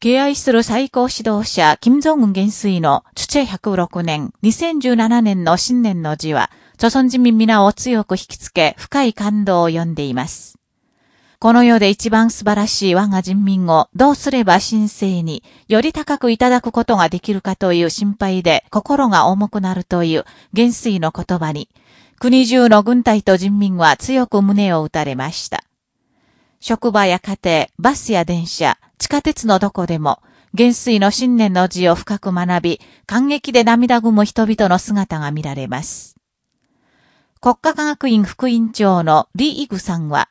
敬愛する最高指導者、金正恩元帥の、チュチェ106年、2017年の新年の字は、朝鮮人民皆を強く引きつけ、深い感動を呼んでいます。この世で一番素晴らしい我が人民をどうすれば神聖により高くいただくことができるかという心配で心が重くなるという元帥の言葉に、国中の軍隊と人民は強く胸を打たれました。職場や家庭、バスや電車、地下鉄のどこでも、元帥の信念の字を深く学び、感激で涙ぐむ人々の姿が見られます。国家科学院副院長のリ・イグさんは、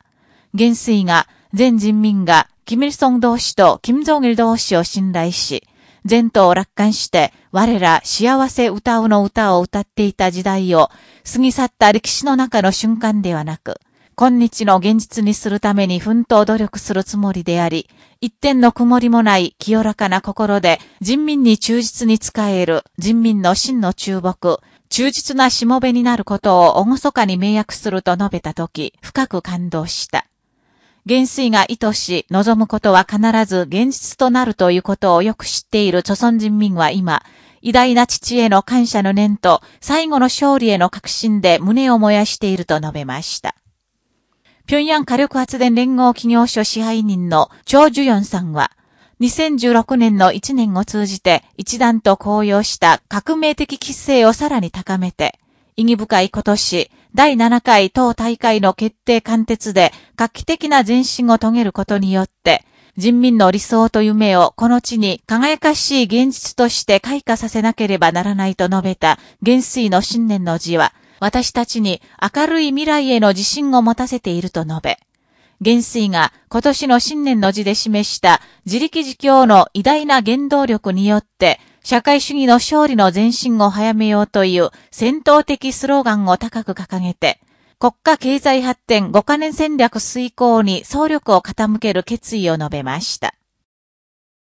元帥が全人民がキミルソン同士とキム・ジョンイル同士を信頼し、前途を楽観して我ら幸せ歌うの歌を歌っていた時代を過ぎ去った歴史の中の瞬間ではなく、今日の現実にするために奮闘努力するつもりであり、一点の曇りもない清らかな心で人民に忠実に仕える人民の真の忠木、忠実なしもべになることを厳かに明約すると述べたとき、深く感動した。元帥が意図し、望むことは必ず現実となるということをよく知っている朝鮮人民は今、偉大な父への感謝の念と最後の勝利への確信で胸を燃やしていると述べました。平壌火力発電連合企業所支配人の張樹ヨンさんは、2016年の1年を通じて一段と高揚した革命的規制をさらに高めて、意義深い今年、第7回当大会の決定貫徹で画期的な前進を遂げることによって、人民の理想と夢をこの地に輝かしい現実として開花させなければならないと述べた元帥の信念の字は、私たちに明るい未来への自信を持たせていると述べ、元帥が今年の新年の字で示した自力自強の偉大な原動力によって社会主義の勝利の前進を早めようという戦闘的スローガンを高く掲げて、国家経済発展5カ年戦略遂行に総力を傾ける決意を述べました。